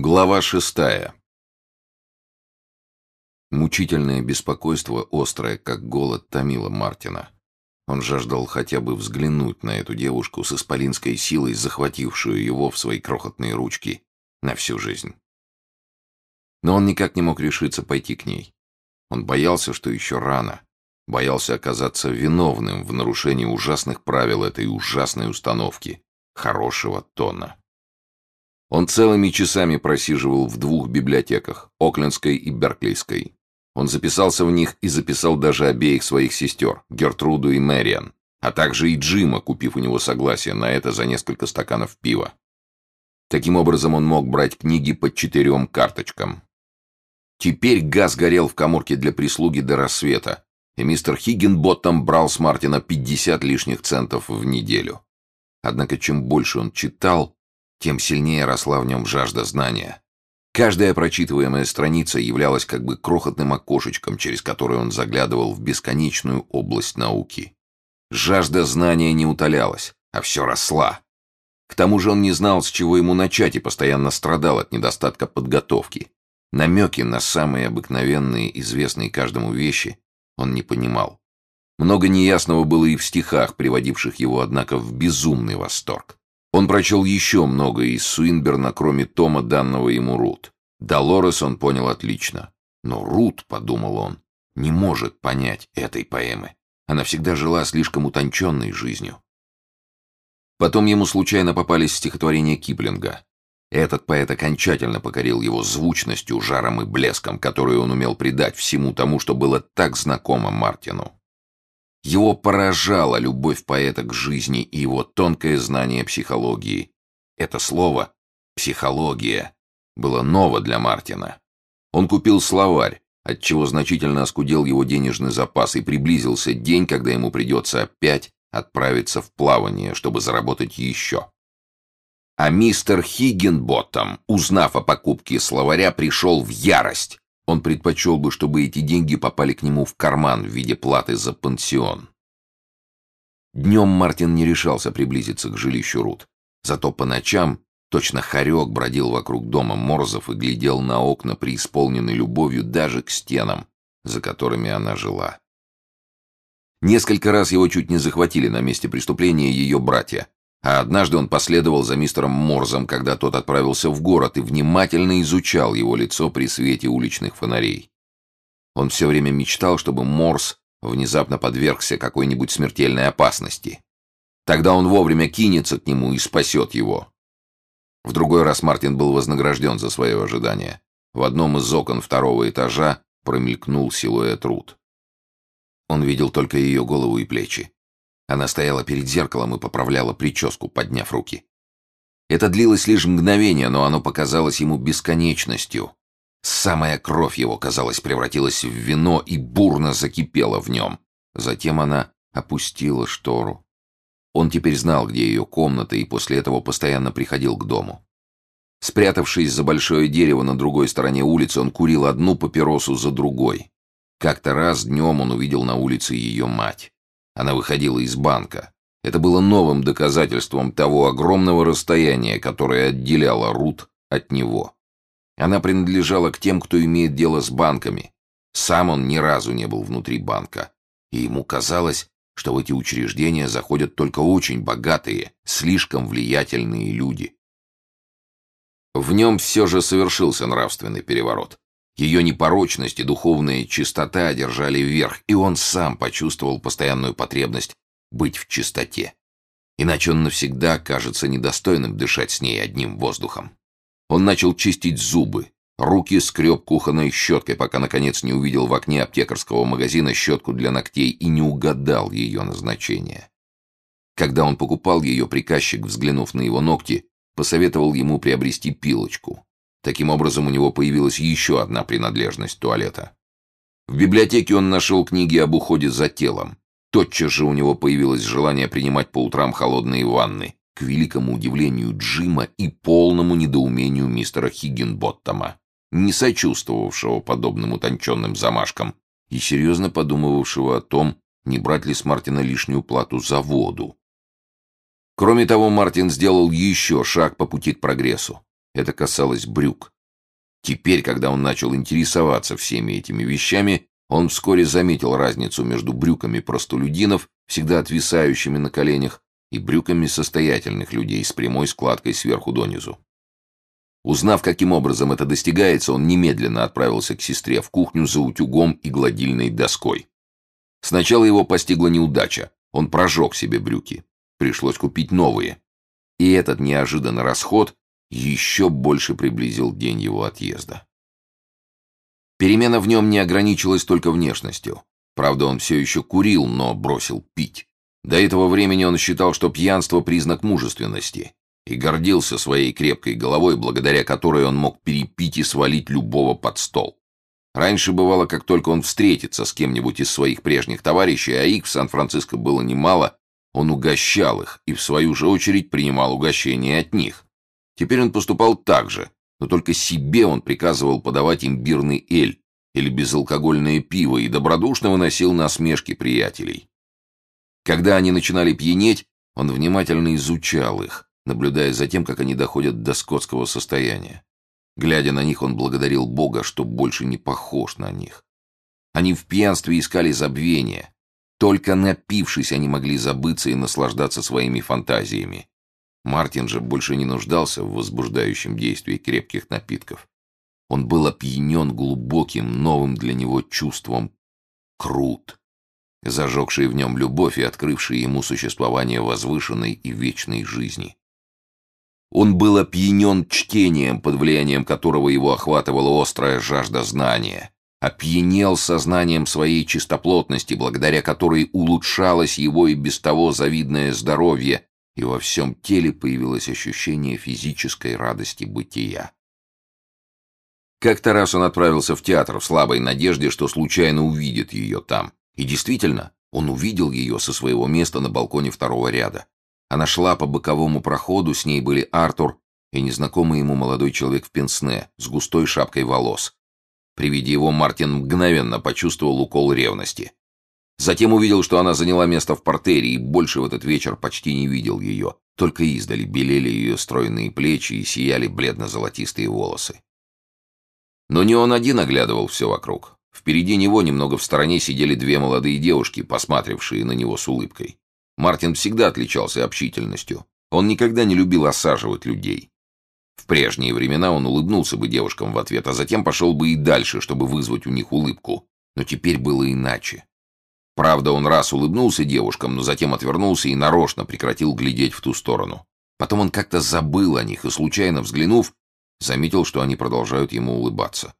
Глава шестая. Мучительное беспокойство, острое, как голод, томило Мартина. Он жаждал хотя бы взглянуть на эту девушку с исполинской силой, захватившую его в свои крохотные ручки на всю жизнь. Но он никак не мог решиться пойти к ней. Он боялся, что еще рано. Боялся оказаться виновным в нарушении ужасных правил этой ужасной установки, хорошего тона. Он целыми часами просиживал в двух библиотеках, Оклендской и Берклейской. Он записался в них и записал даже обеих своих сестер, Гертруду и Мэриан, а также и Джима, купив у него согласие на это за несколько стаканов пива. Таким образом, он мог брать книги по четырем карточкам. Теперь газ горел в коморке для прислуги до рассвета, и мистер Хиггинботтом брал с Мартина 50 лишних центов в неделю. Однако чем больше он читал, тем сильнее росла в нем жажда знания. Каждая прочитываемая страница являлась как бы крохотным окошечком, через которое он заглядывал в бесконечную область науки. Жажда знания не утолялась, а все росла. К тому же он не знал, с чего ему начать, и постоянно страдал от недостатка подготовки. Намеки на самые обыкновенные, известные каждому вещи он не понимал. Много неясного было и в стихах, приводивших его, однако, в безумный восторг. Он прочел еще много из Суинберна, кроме тома, данного ему Рут. Долорес он понял отлично. Но Рут, подумал он, не может понять этой поэмы. Она всегда жила слишком утонченной жизнью. Потом ему случайно попались стихотворения Киплинга. Этот поэт окончательно покорил его звучностью, жаром и блеском, который он умел придать всему тому, что было так знакомо Мартину. Его поражала любовь поэта к жизни и его тонкое знание психологии. Это слово «психология» было ново для Мартина. Он купил словарь, отчего значительно оскудел его денежный запас, и приблизился день, когда ему придется опять отправиться в плавание, чтобы заработать еще. А мистер Хиггинботтом, узнав о покупке словаря, пришел в ярость. Он предпочел бы, чтобы эти деньги попали к нему в карман в виде платы за пансион. Днем Мартин не решался приблизиться к жилищу Рут. Зато по ночам точно хорек бродил вокруг дома Морзов и глядел на окна, преисполненной любовью даже к стенам, за которыми она жила. Несколько раз его чуть не захватили на месте преступления ее братья, а однажды он последовал за мистером Морзом, когда тот отправился в город и внимательно изучал его лицо при свете уличных фонарей. Он все время мечтал, чтобы Морз внезапно подвергся какой-нибудь смертельной опасности. Тогда он вовремя кинется к нему и спасет его. В другой раз Мартин был вознагражден за свое ожидание. В одном из окон второго этажа промелькнул силуэт Рут. Он видел только ее голову и плечи. Она стояла перед зеркалом и поправляла прическу, подняв руки. Это длилось лишь мгновение, но оно показалось ему бесконечностью. Самая кровь его, казалось, превратилась в вино и бурно закипела в нем. Затем она опустила штору. Он теперь знал, где ее комната, и после этого постоянно приходил к дому. Спрятавшись за большое дерево на другой стороне улицы, он курил одну папиросу за другой. Как-то раз днем он увидел на улице ее мать. Она выходила из банка. Это было новым доказательством того огромного расстояния, которое отделяло Рут от него. Она принадлежала к тем, кто имеет дело с банками. Сам он ни разу не был внутри банка. И ему казалось, что в эти учреждения заходят только очень богатые, слишком влиятельные люди. В нем все же совершился нравственный переворот. Ее непорочность и духовная чистота одержали верх, и он сам почувствовал постоянную потребность быть в чистоте. Иначе он навсегда кажется недостойным дышать с ней одним воздухом. Он начал чистить зубы, руки скреб кухонной щеткой, пока наконец не увидел в окне аптекарского магазина щетку для ногтей и не угадал ее назначение. Когда он покупал ее, приказчик, взглянув на его ногти, посоветовал ему приобрести пилочку. Таким образом, у него появилась еще одна принадлежность туалета. В библиотеке он нашел книги об уходе за телом. Тотчас же у него появилось желание принимать по утрам холодные ванны, к великому удивлению Джима и полному недоумению мистера Хиггинботтома, не сочувствовавшего подобным утонченным замашкам и серьезно подумывавшего о том, не брать ли с Мартина лишнюю плату за воду. Кроме того, Мартин сделал еще шаг по пути к прогрессу. Это касалось брюк. Теперь, когда он начал интересоваться всеми этими вещами, он вскоре заметил разницу между брюками простолюдинов, всегда отвисающими на коленях, и брюками состоятельных людей с прямой складкой сверху донизу. Узнав, каким образом это достигается, он немедленно отправился к сестре в кухню за утюгом и гладильной доской. Сначала его постигла неудача. Он прожег себе брюки. Пришлось купить новые. И этот неожиданный расход еще больше приблизил день его отъезда. Перемена в нем не ограничилась только внешностью. Правда, он все еще курил, но бросил пить. До этого времени он считал, что пьянство – признак мужественности, и гордился своей крепкой головой, благодаря которой он мог перепить и свалить любого под стол. Раньше бывало, как только он встретится с кем-нибудь из своих прежних товарищей, а их в Сан-Франциско было немало, он угощал их и, в свою же очередь, принимал угощения от них. Теперь он поступал так же, но только себе он приказывал подавать имбирный эль или безалкогольное пиво и добродушно выносил насмешки приятелей. Когда они начинали пьянеть, он внимательно изучал их, наблюдая за тем, как они доходят до скотского состояния. Глядя на них, он благодарил Бога, что больше не похож на них. Они в пьянстве искали забвения. Только напившись, они могли забыться и наслаждаться своими фантазиями. Мартин же больше не нуждался в возбуждающем действии крепких напитков. Он был опьянен глубоким, новым для него чувством крут, зажегший в нем любовь и открывший ему существование возвышенной и вечной жизни. Он был опьянен чтением, под влиянием которого его охватывала острая жажда знания, опьянел сознанием своей чистоплотности, благодаря которой улучшалось его и без того завидное здоровье, и во всем теле появилось ощущение физической радости бытия. Как-то раз он отправился в театр в слабой надежде, что случайно увидит ее там. И действительно, он увидел ее со своего места на балконе второго ряда. Она шла по боковому проходу, с ней были Артур и незнакомый ему молодой человек в пенсне с густой шапкой волос. При виде его Мартин мгновенно почувствовал укол ревности. Затем увидел, что она заняла место в портере, и больше в этот вечер почти не видел ее. Только издали белели ее стройные плечи и сияли бледно-золотистые волосы. Но не он один оглядывал все вокруг. Впереди него, немного в стороне, сидели две молодые девушки, посматрившие на него с улыбкой. Мартин всегда отличался общительностью. Он никогда не любил осаживать людей. В прежние времена он улыбнулся бы девушкам в ответ, а затем пошел бы и дальше, чтобы вызвать у них улыбку. Но теперь было иначе. Правда, он раз улыбнулся девушкам, но затем отвернулся и нарочно прекратил глядеть в ту сторону. Потом он как-то забыл о них и, случайно взглянув, заметил, что они продолжают ему улыбаться.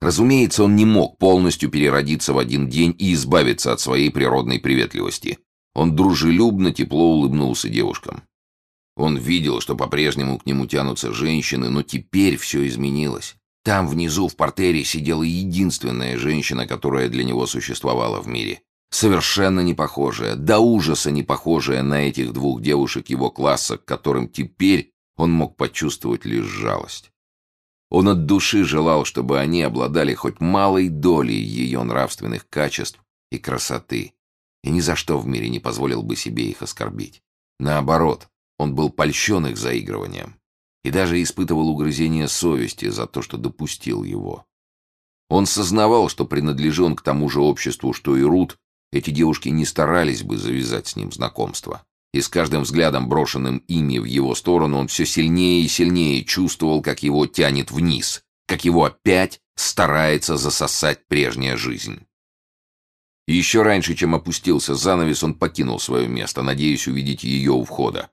Разумеется, он не мог полностью переродиться в один день и избавиться от своей природной приветливости. Он дружелюбно, тепло улыбнулся девушкам. Он видел, что по-прежнему к нему тянутся женщины, но теперь все изменилось. Там внизу в портере сидела единственная женщина, которая для него существовала в мире. Совершенно не похожая, до ужаса не похожая на этих двух девушек его класса, к которым теперь он мог почувствовать лишь жалость. Он от души желал, чтобы они обладали хоть малой долей ее нравственных качеств и красоты, и ни за что в мире не позволил бы себе их оскорбить. Наоборот, он был польщен их заигрыванием и даже испытывал угрызение совести за то, что допустил его. Он сознавал, что принадлежит он к тому же обществу, что и Рут, эти девушки не старались бы завязать с ним знакомство. И с каждым взглядом, брошенным ими в его сторону, он все сильнее и сильнее чувствовал, как его тянет вниз, как его опять старается засосать прежняя жизнь. Еще раньше, чем опустился занавес, он покинул свое место, надеясь увидеть ее у входа.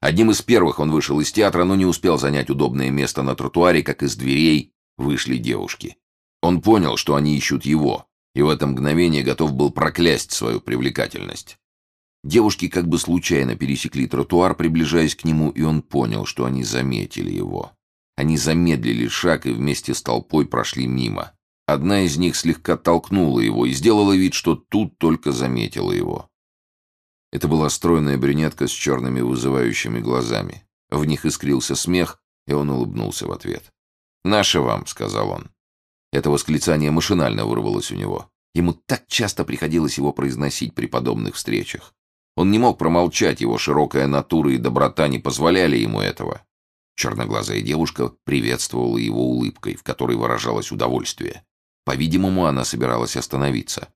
Одним из первых он вышел из театра, но не успел занять удобное место на тротуаре, как из дверей вышли девушки. Он понял, что они ищут его, и в это мгновение готов был проклясть свою привлекательность. Девушки как бы случайно пересекли тротуар, приближаясь к нему, и он понял, что они заметили его. Они замедлили шаг и вместе с толпой прошли мимо. Одна из них слегка толкнула его и сделала вид, что тут только заметила его. Это была стройная брюнетка с черными вызывающими глазами. В них искрился смех, и он улыбнулся в ответ. «Наше вам», — сказал он. Это восклицание машинально вырвалось у него. Ему так часто приходилось его произносить при подобных встречах. Он не мог промолчать, его широкая натура и доброта не позволяли ему этого. Черноглазая девушка приветствовала его улыбкой, в которой выражалось удовольствие. По-видимому, она собиралась остановиться.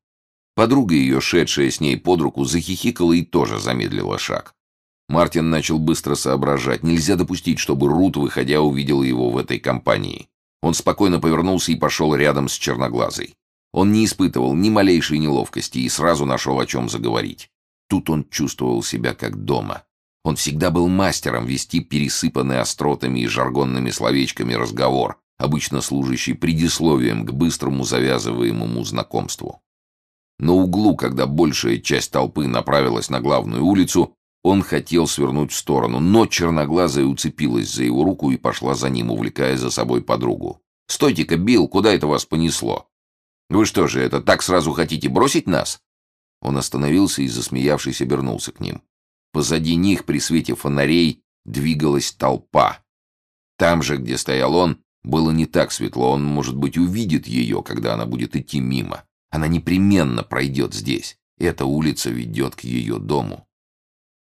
Подруга ее, шедшая с ней под руку, захихикала и тоже замедлила шаг. Мартин начал быстро соображать. Нельзя допустить, чтобы Рут, выходя, увидела его в этой компании. Он спокойно повернулся и пошел рядом с черноглазой. Он не испытывал ни малейшей неловкости и сразу нашел о чем заговорить. Тут он чувствовал себя как дома. Он всегда был мастером вести пересыпанный остротами и жаргонными словечками разговор, обычно служащий предисловием к быстрому завязываемому знакомству. На углу, когда большая часть толпы направилась на главную улицу, он хотел свернуть в сторону, но черноглазая уцепилась за его руку и пошла за ним, увлекая за собой подругу. «Стойте-ка, Билл, куда это вас понесло? Вы что же, это так сразу хотите бросить нас?» Он остановился и, засмеявшись, обернулся к ним. Позади них при свете фонарей двигалась толпа. Там же, где стоял он, было не так светло, он, может быть, увидит ее, когда она будет идти мимо. Она непременно пройдет здесь. Эта улица ведет к ее дому.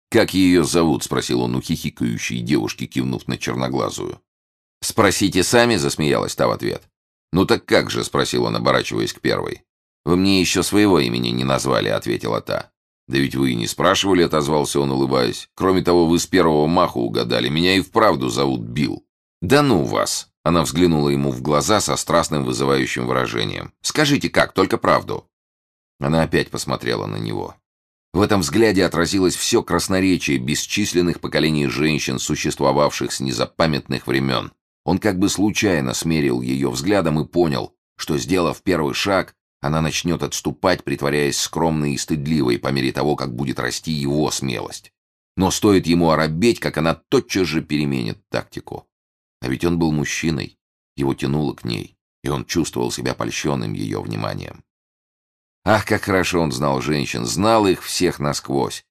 «Как ее зовут?» — спросил он у хихикающей девушки, кивнув на черноглазую. «Спросите сами», — засмеялась та в ответ. «Ну так как же?» — спросил он, оборачиваясь к первой. «Вы мне еще своего имени не назвали», — ответила та. «Да ведь вы и не спрашивали», — отозвался он, улыбаясь. «Кроме того, вы с первого маха угадали. Меня и вправду зовут Билл». «Да ну вас!» — она взглянула ему в глаза со страстным вызывающим выражением. «Скажите как, только правду». Она опять посмотрела на него. В этом взгляде отразилось все красноречие бесчисленных поколений женщин, существовавших с незапамятных времен. Он как бы случайно смерил ее взглядом и понял, что, сделав первый шаг, она начнет отступать, притворяясь скромной и стыдливой по мере того, как будет расти его смелость. Но стоит ему оробеть, как она тотчас же переменит тактику. А ведь он был мужчиной, его тянуло к ней, и он чувствовал себя польщенным ее вниманием. Ах, как хорошо он знал женщин, знал их всех насквозь.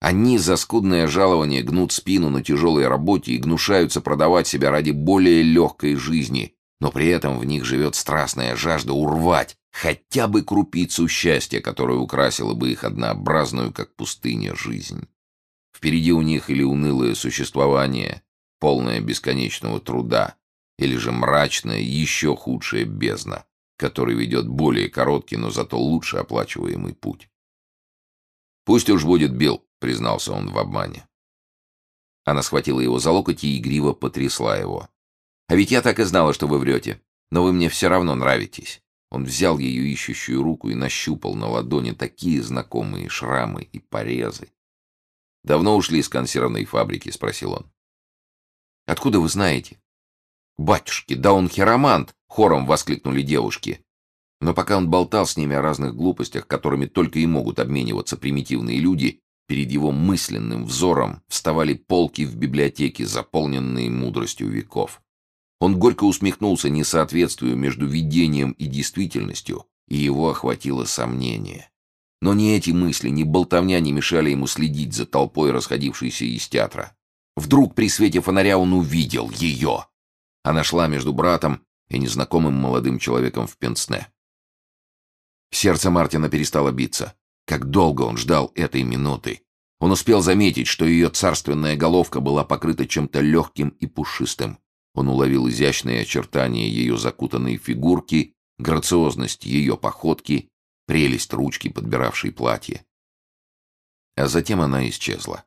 Они за скудное жалование гнут спину на тяжелой работе и гнушаются продавать себя ради более легкой жизни, но при этом в них живет страстная жажда урвать хотя бы крупицу счастья, которая украсила бы их однообразную, как пустыня, жизнь. Впереди у них или унылое существование, полное бесконечного труда, или же мрачная, еще худшая бездна, который ведет более короткий, но зато лучше оплачиваемый путь. «Пусть уж будет Билл», — признался он в обмане. Она схватила его за локоть и игриво потрясла его. «А ведь я так и знала, что вы врете. Но вы мне все равно нравитесь». Он взял ее ищущую руку и нащупал на ладони такие знакомые шрамы и порезы. «Давно ушли из консервной фабрики?» — спросил он. «Откуда вы знаете?» «Батюшки, да он хиромант!» — хором воскликнули девушки. Но пока он болтал с ними о разных глупостях, которыми только и могут обмениваться примитивные люди, перед его мысленным взором вставали полки в библиотеке, заполненные мудростью веков. Он горько усмехнулся несоответствию между видением и действительностью, и его охватило сомнение. Но ни эти мысли, ни болтовня не мешали ему следить за толпой, расходившейся из театра. Вдруг при свете фонаря он увидел ее. Она шла между братом и незнакомым молодым человеком в пенсне. Сердце Мартина перестало биться. Как долго он ждал этой минуты. Он успел заметить, что ее царственная головка была покрыта чем-то легким и пушистым. Он уловил изящные очертания ее закутанной фигурки, грациозность ее походки, прелесть ручки, подбиравшей платье. А затем она исчезла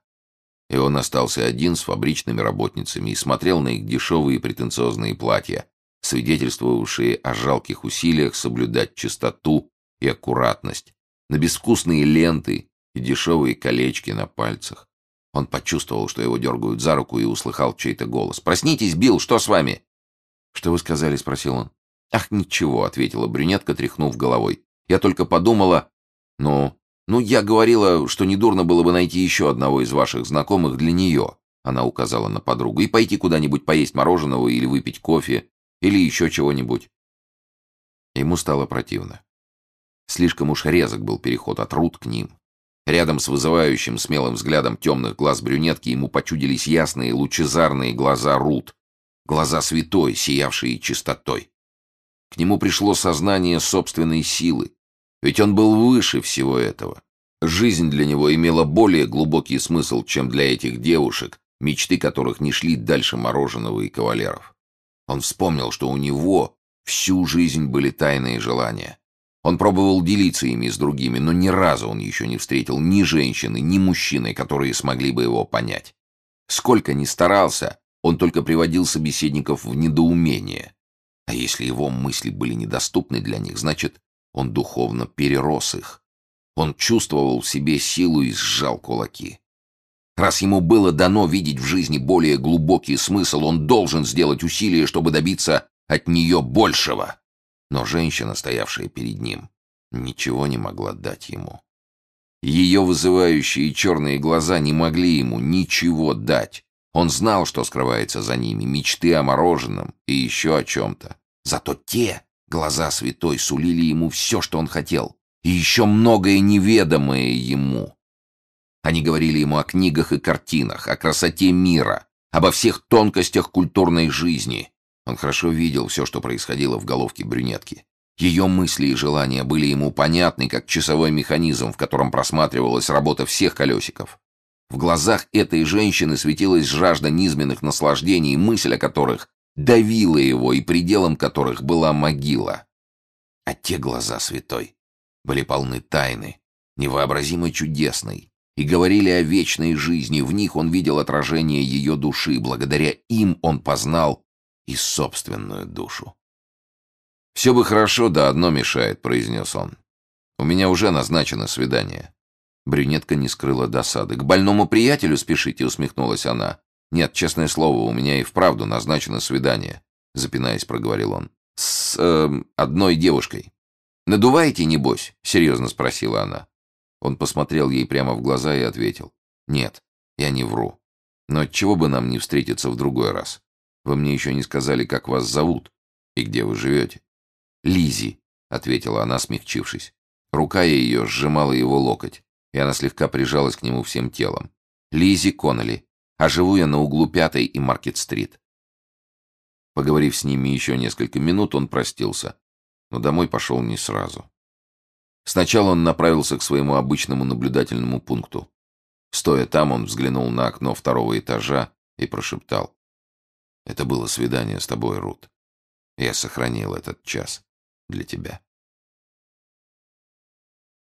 и он остался один с фабричными работницами и смотрел на их дешевые претенциозные платья, свидетельствовавшие о жалких усилиях соблюдать чистоту и аккуратность, на безвкусные ленты и дешевые колечки на пальцах. Он почувствовал, что его дергают за руку и услыхал чей-то голос. «Проснитесь, Билл, что с вами?» «Что вы сказали?» — спросил он. «Ах, ничего», — ответила брюнетка, тряхнув головой. «Я только подумала...» «Ну, «Ну, я говорила, что недурно было бы найти еще одного из ваших знакомых для нее», она указала на подругу, «и пойти куда-нибудь поесть мороженого или выпить кофе, или еще чего-нибудь». Ему стало противно. Слишком уж резок был переход от Рут к ним. Рядом с вызывающим смелым взглядом темных глаз брюнетки ему почудились ясные лучезарные глаза Рут, глаза святой, сиявшие чистотой. К нему пришло сознание собственной силы, ведь он был выше всего этого. Жизнь для него имела более глубокий смысл, чем для этих девушек, мечты которых не шли дальше мороженого и кавалеров. Он вспомнил, что у него всю жизнь были тайные желания. Он пробовал делиться ими с другими, но ни разу он еще не встретил ни женщины, ни мужчины, которые смогли бы его понять. Сколько ни старался, он только приводил собеседников в недоумение. А если его мысли были недоступны для них, значит, он духовно перерос их. Он чувствовал в себе силу и сжал кулаки. Раз ему было дано видеть в жизни более глубокий смысл, он должен сделать усилие, чтобы добиться от нее большего. Но женщина, стоявшая перед ним, ничего не могла дать ему. Ее вызывающие черные глаза не могли ему ничего дать. Он знал, что скрывается за ними, мечты о мороженом и еще о чем-то. Зато те, глаза святой, сулили ему все, что он хотел, и еще многое неведомое ему. Они говорили ему о книгах и картинах, о красоте мира, обо всех тонкостях культурной жизни, он хорошо видел все, что происходило в головке брюнетки. Ее мысли и желания были ему понятны, как часовой механизм, в котором просматривалась работа всех колесиков. В глазах этой женщины светилась жажда низменных наслаждений, мысль о которых давила его и пределом которых была могила. А те глаза святой были полны тайны, невообразимо чудесной, и говорили о вечной жизни, в них он видел отражение ее души, благодаря им он познал и собственную душу. «Все бы хорошо, да одно мешает», — произнес он. «У меня уже назначено свидание». Брюнетка не скрыла досады. «К больному приятелю спешите», — усмехнулась она. «Нет, честное слово, у меня и вправду назначено свидание», — запинаясь, проговорил он. «С э, одной девушкой». «Надуваете, небось?» — серьезно спросила она. Он посмотрел ей прямо в глаза и ответил. «Нет, я не вру. Но чего бы нам не встретиться в другой раз? Вы мне еще не сказали, как вас зовут и где вы живете. Лизи, ответила она, смягчившись. Рука ее сжимала его локоть, и она слегка прижалась к нему всем телом. Лизи Коннелли, а живу я на углу Пятой и Маркет-стрит. Поговорив с ними еще несколько минут, он простился, но домой пошел не сразу. Сначала он направился к своему обычному наблюдательному пункту. Стоя там, он взглянул на окно второго этажа и прошептал. Это было свидание с тобой, Рут. Я сохранил этот час для тебя.